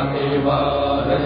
जा वार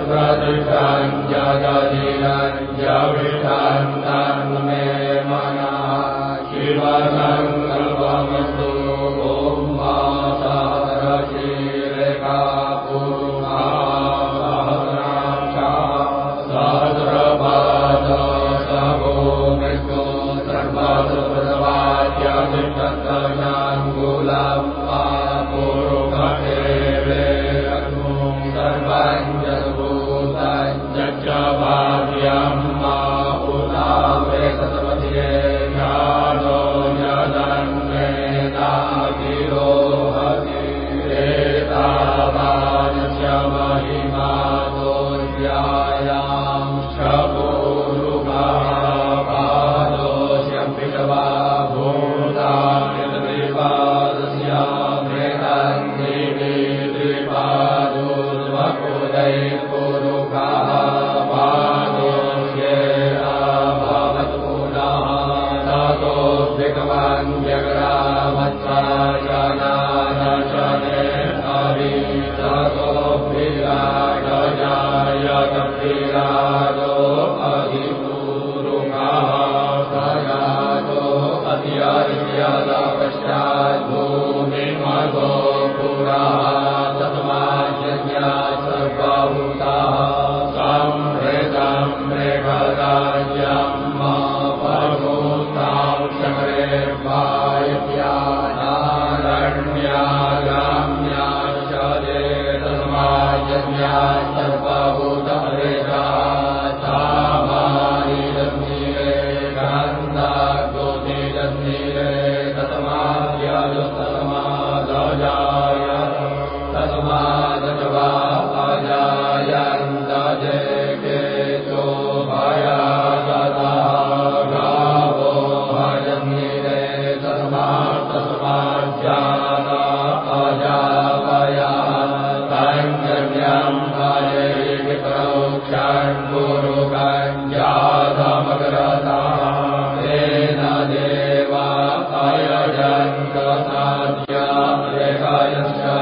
या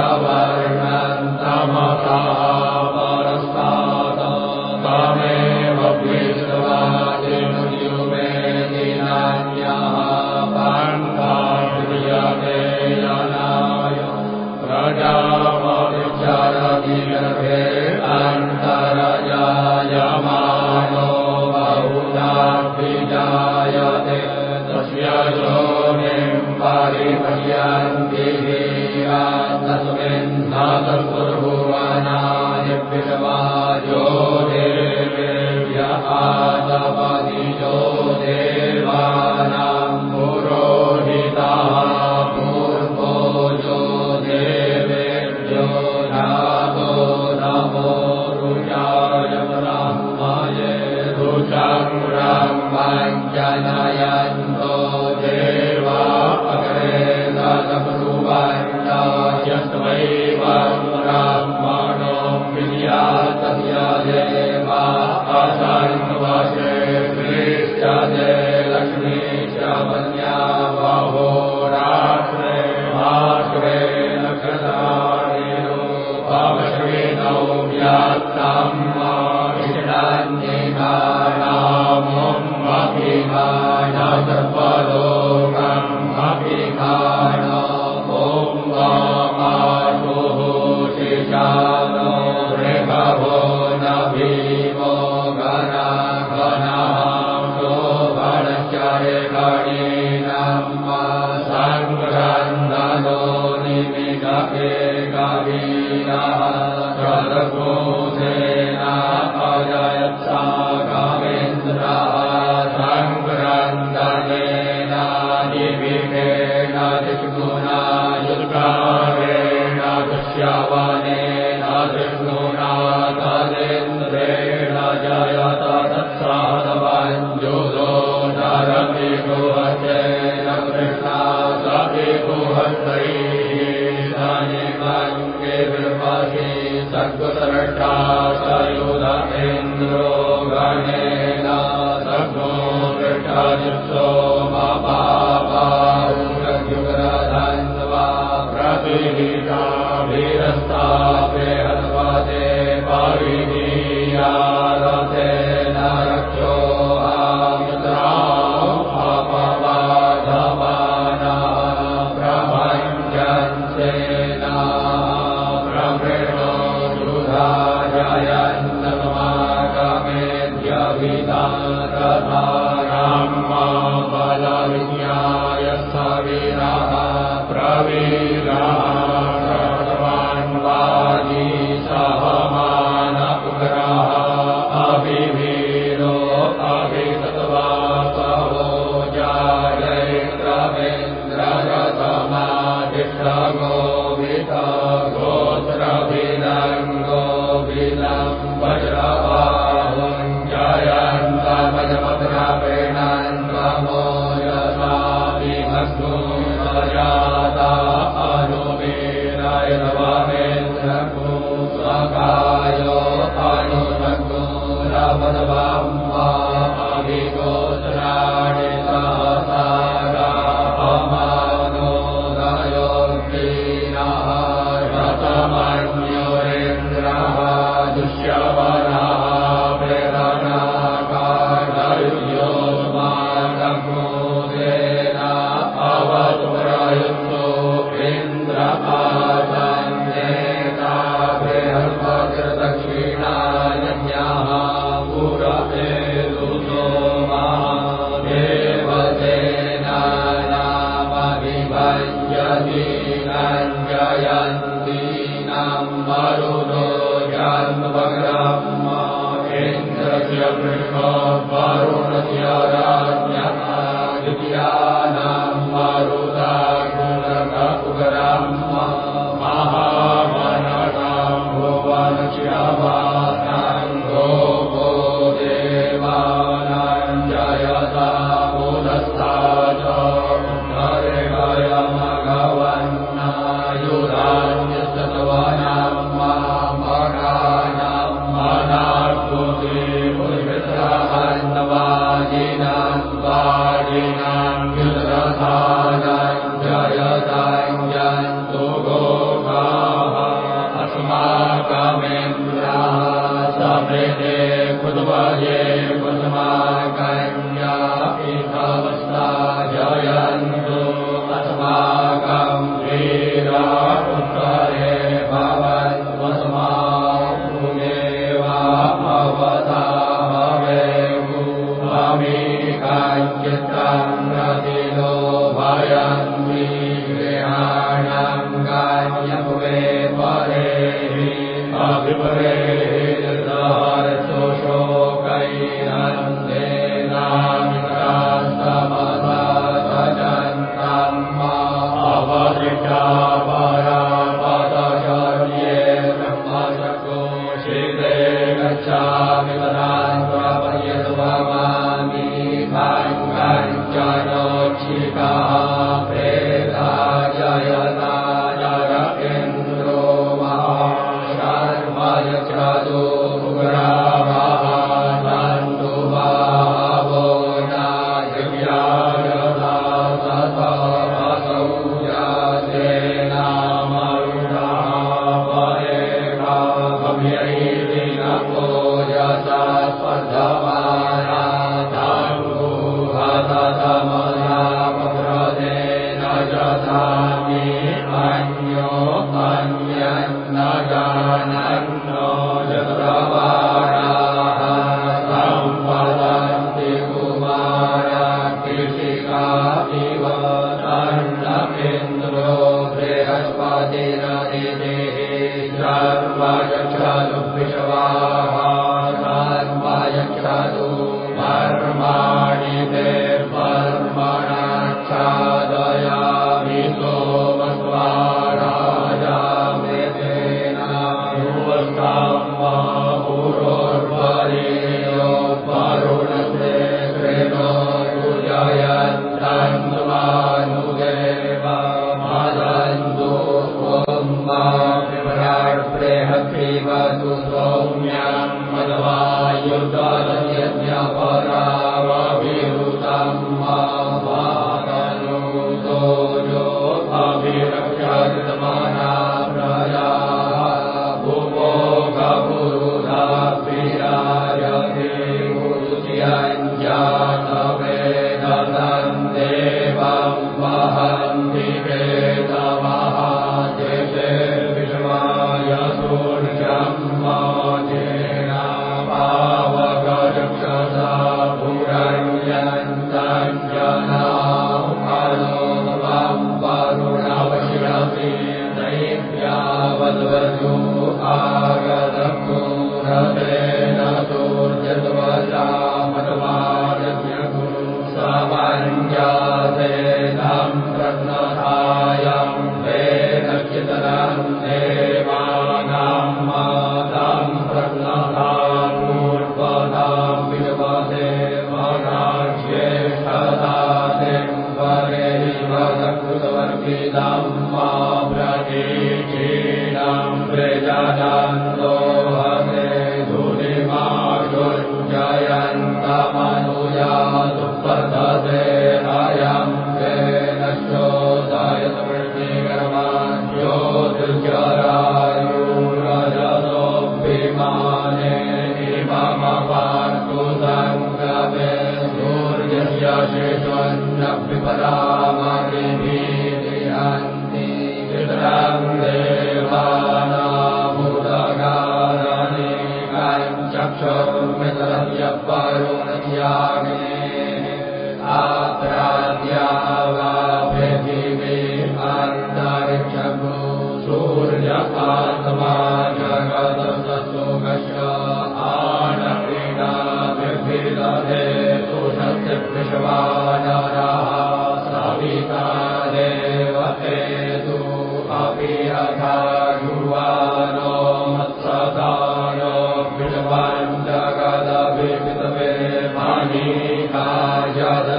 Sarva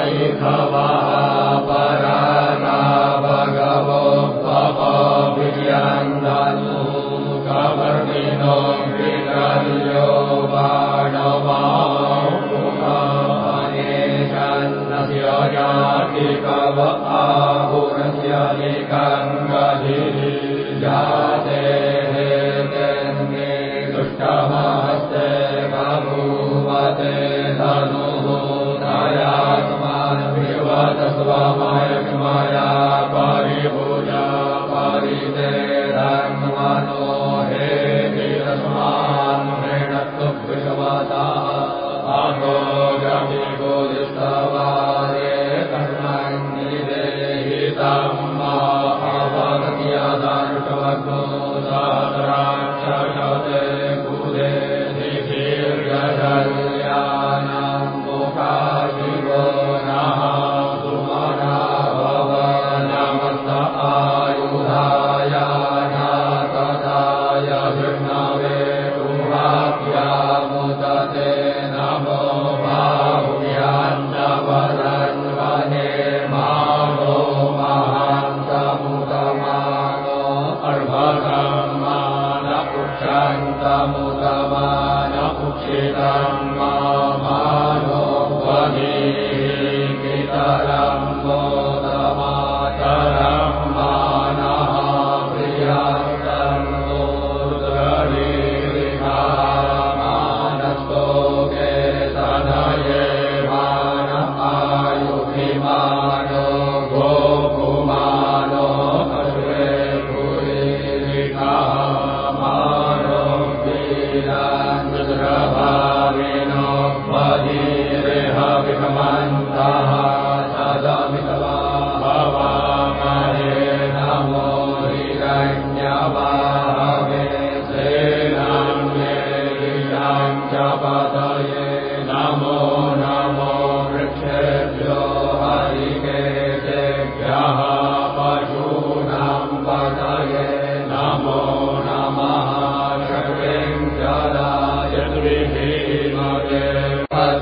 हस्तैखवः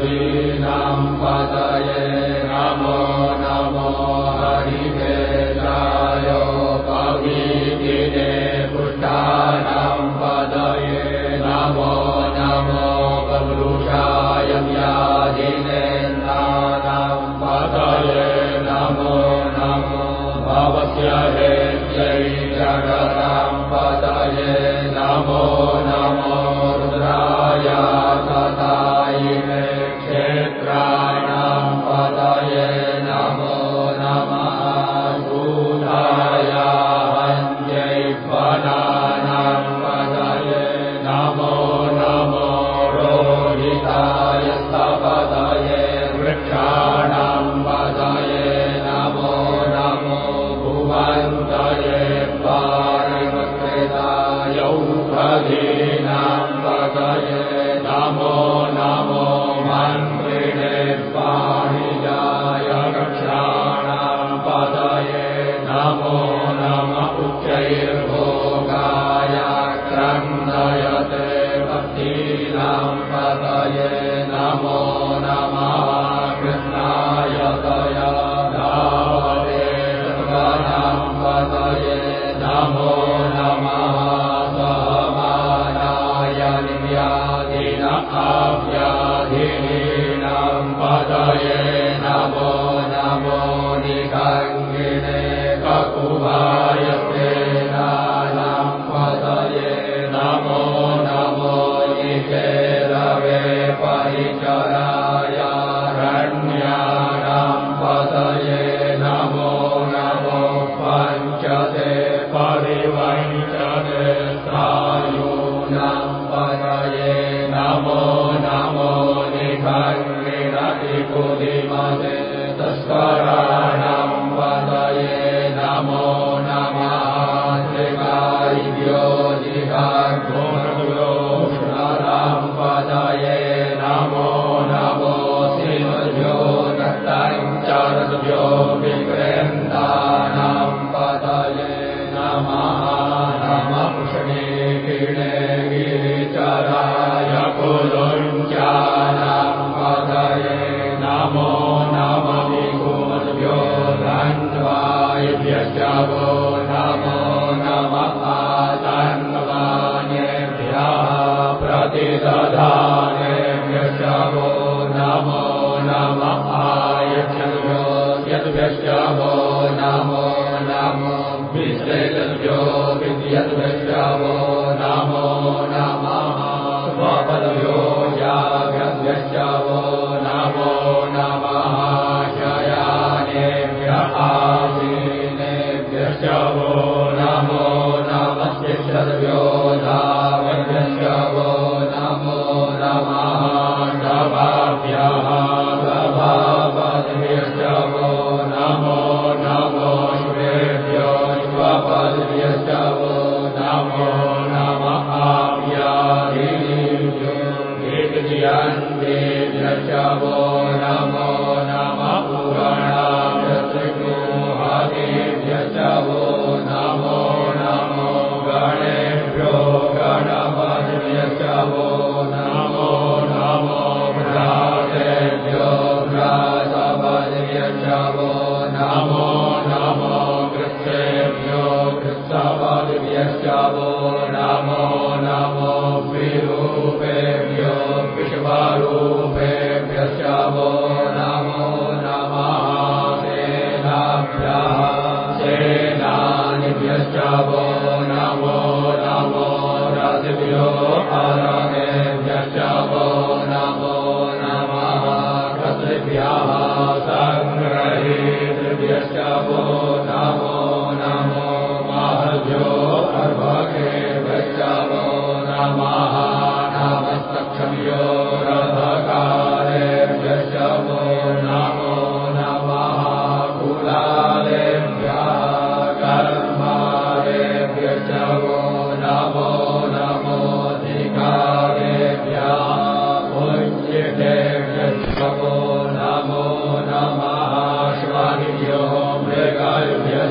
नमो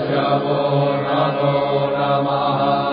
नमो नमः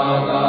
Mama.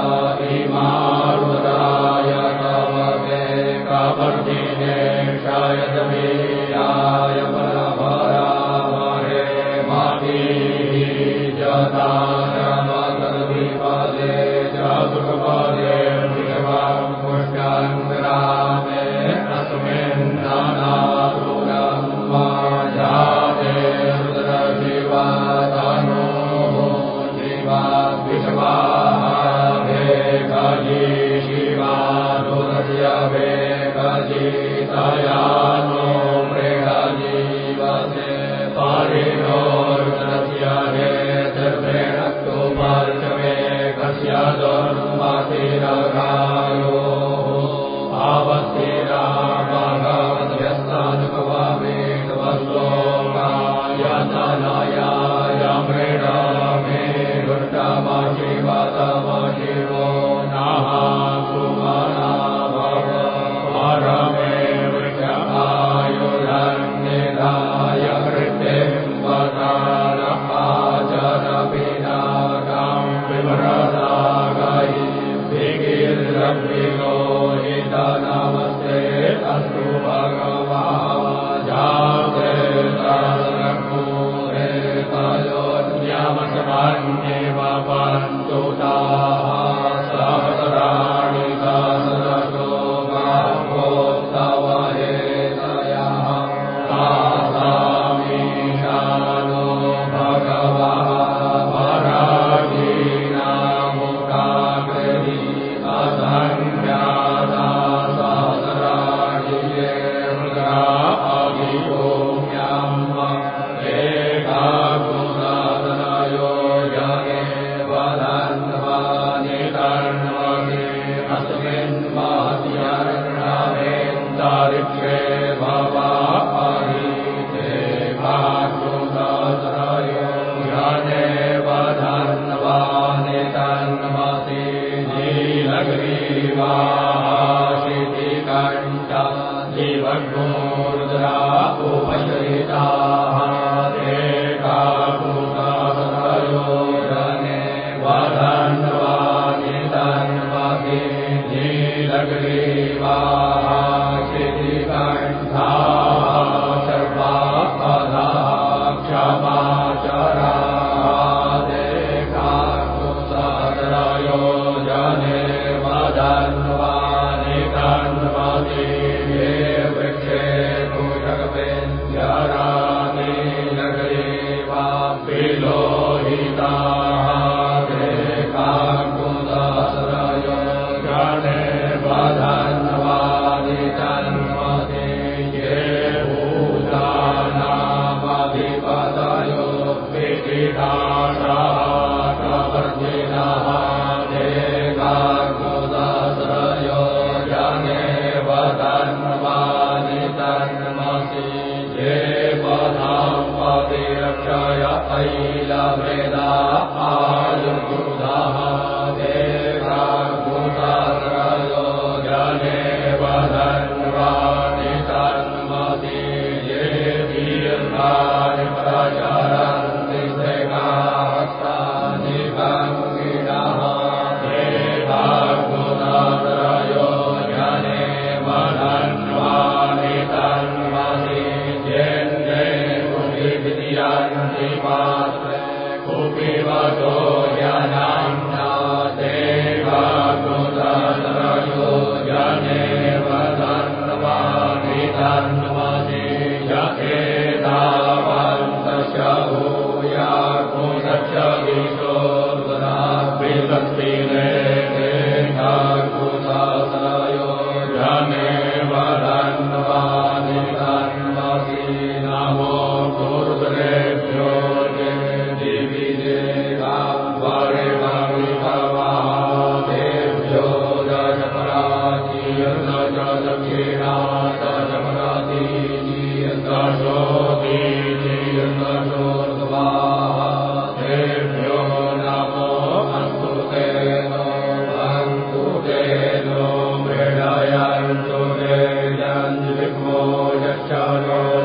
जन्विग्मो यच्छालो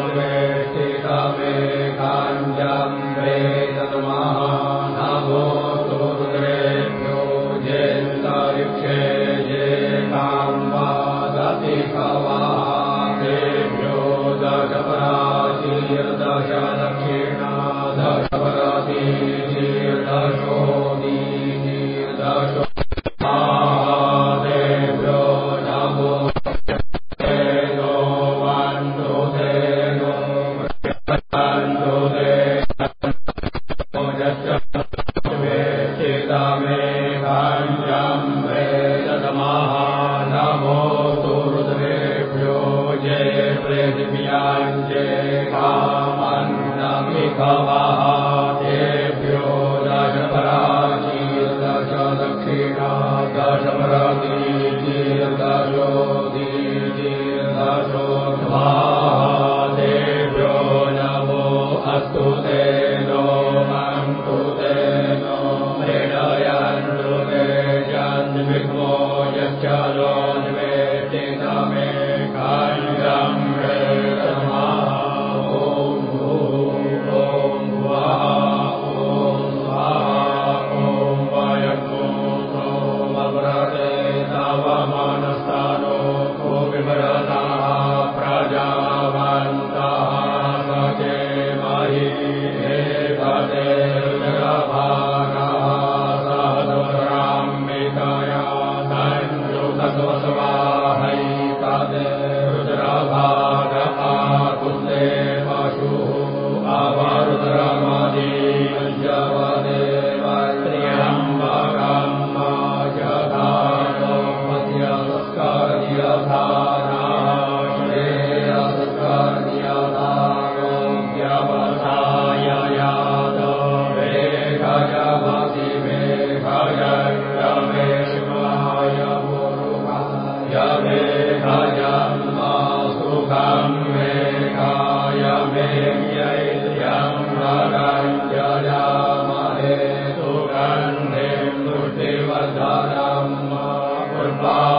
Baba.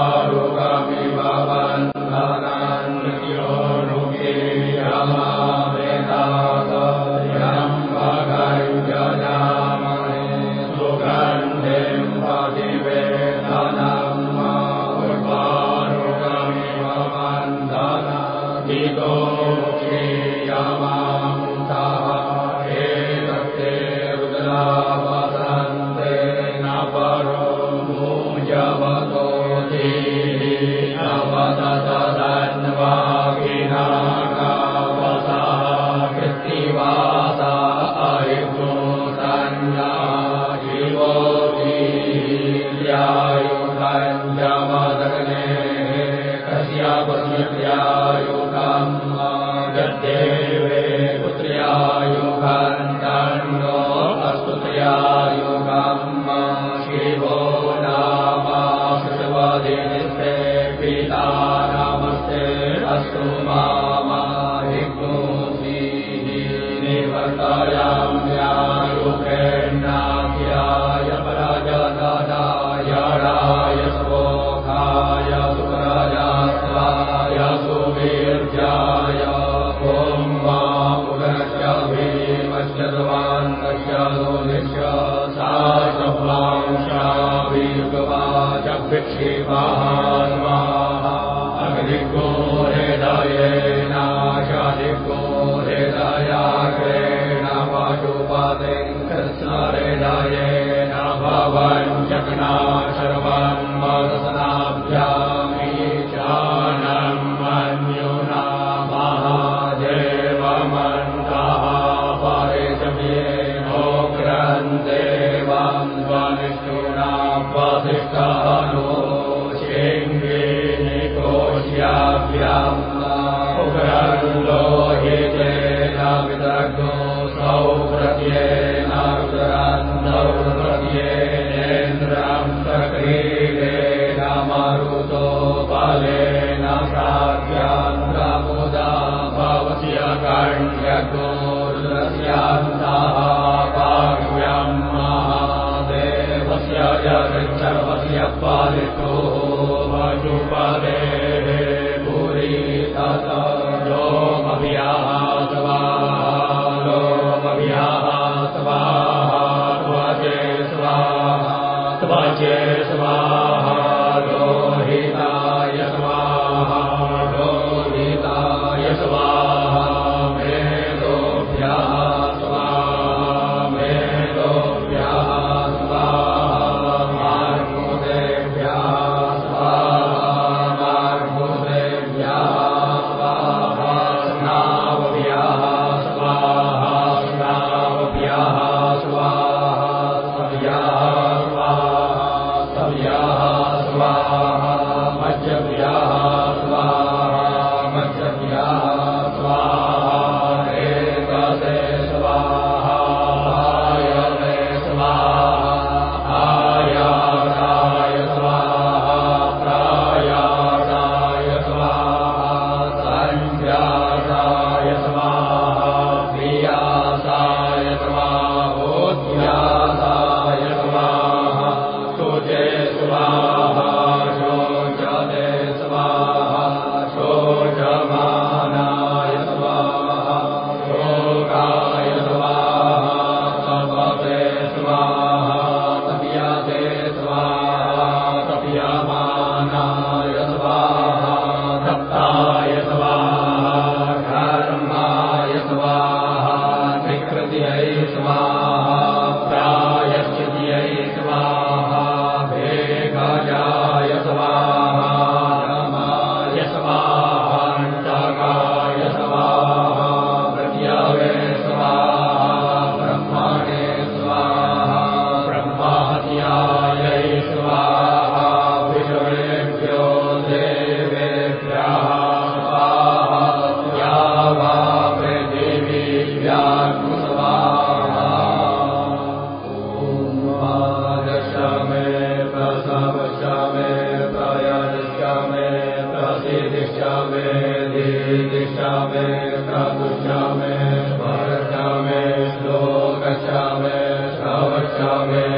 मे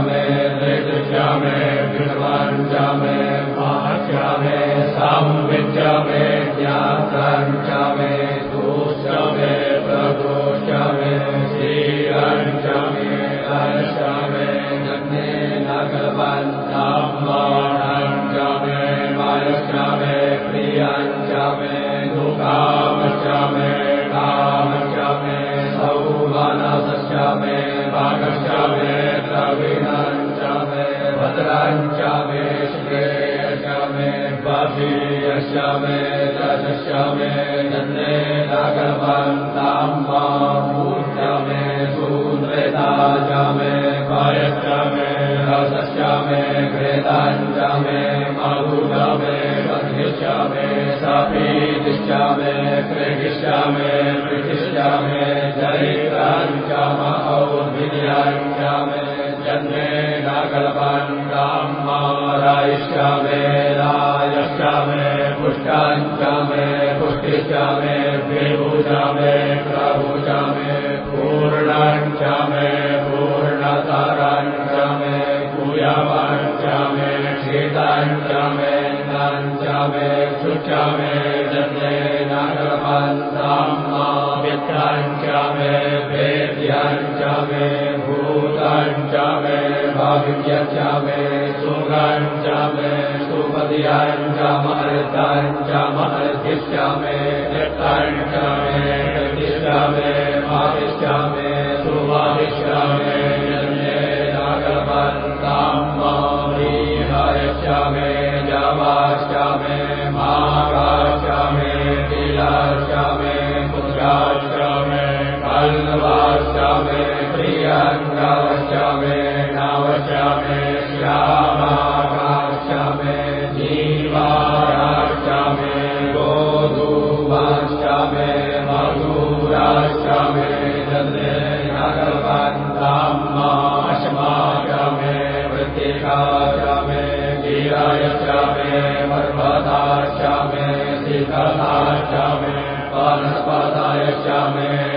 मे वेदच्या मे विद्वाञ्चा मे माहत्या मे सामवेद्या मे ्यामे राजस्यामे तन्ने राजः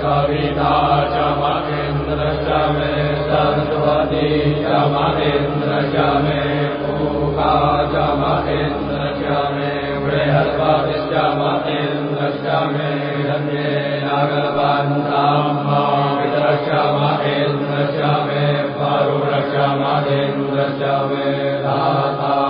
सविता श्यामतेन्द्रश्यामे सरस्वती श्यामतेन्द्रश्यामे पूकाचामतेन्द्रश्यामे बृहस्पतिश्यामतेन्द्रश्यामे धन्ये नागरवन्ताम्बा पितरश्यामतेन्द्रश्यामे वरुणश्यामतेन्द्रश्यामे दाता श्यामेन्द्रश्यामे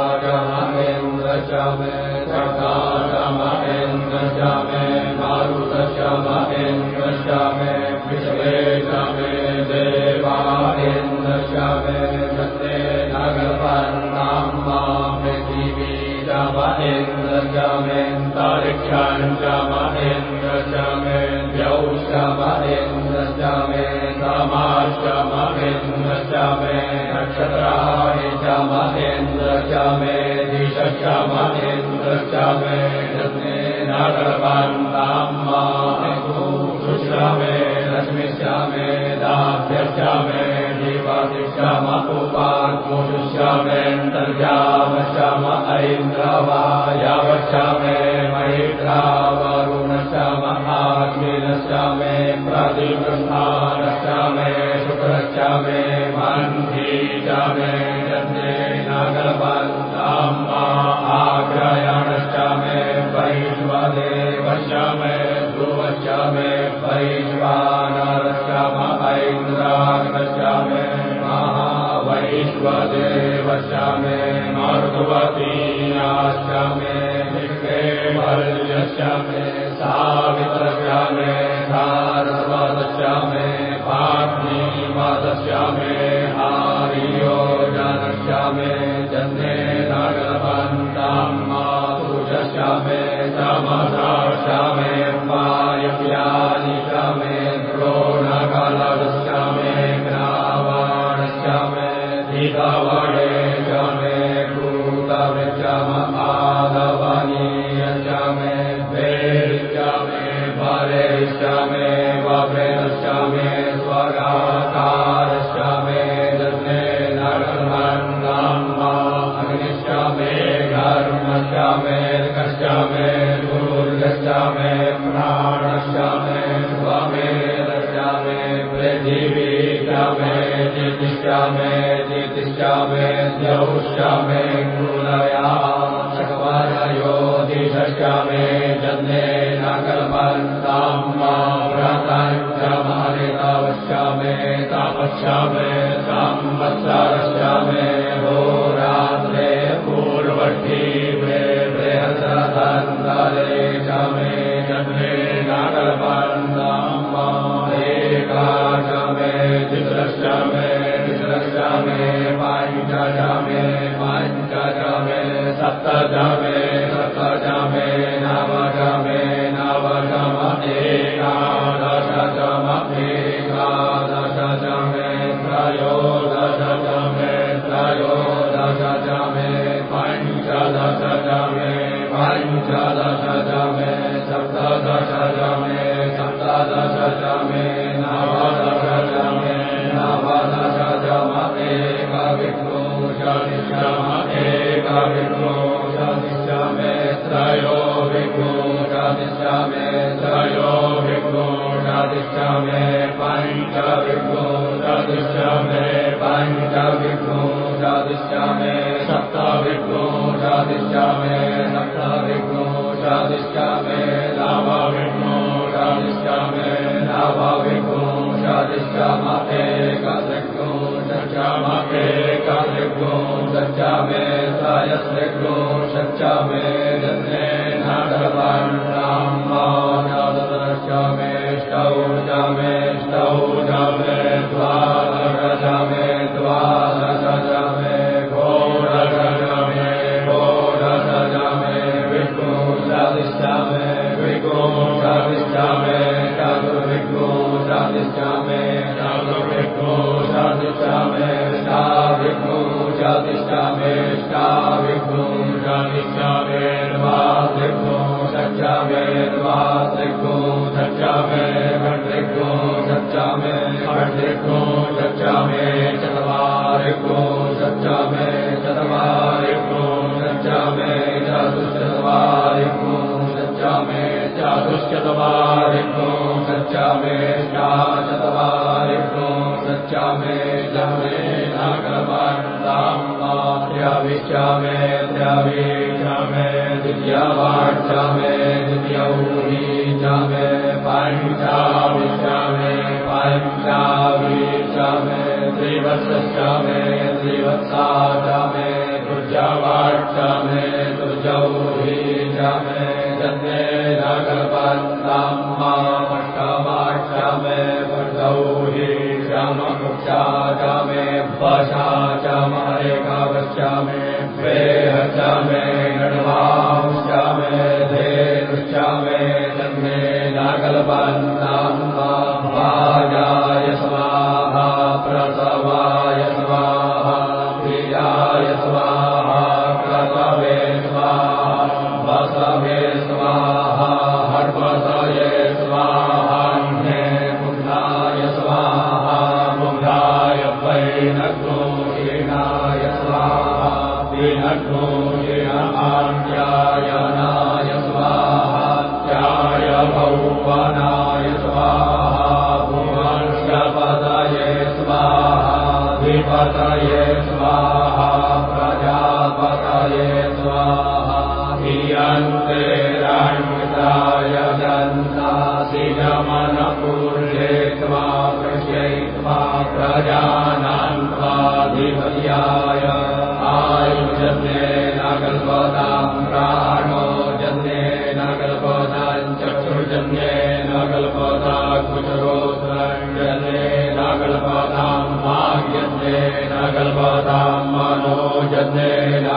मे ध्रुवश्च मे परिष्वानरश्चाम ऐन्द्रागश्चामे महावैश्वदेवश्च मे मारुवतीनाश्च मे विक्रेमल्यश्च मे सा सप्तविंशतिशमे सप्तविंशतिशमे नवविंशतिशमे नवविंशतिशम एकत्रिंशतिशम एकत्रिंशतिशमे त्रयस्त्रिंशतिशमे जन्मे नगरवन्ताम्बा नवदशमे पतये स्वाहा प्रजा पतय स्वाहा दन्तासि अङ्के त्वा कृष्यै त्वा प्रजा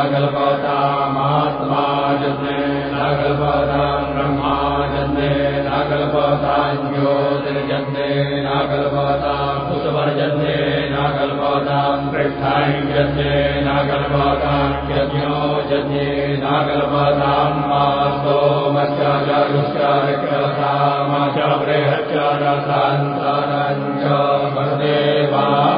नागल्पाता न नागल्पातां ब्रह्मार्जन्ते नागल्पातान्यो सजन्ते नागल्पाताम् उपर्जन्ते नागल्पातां न नागल्पाताण्चते नागल्पातां मा स्तो मुचारे मा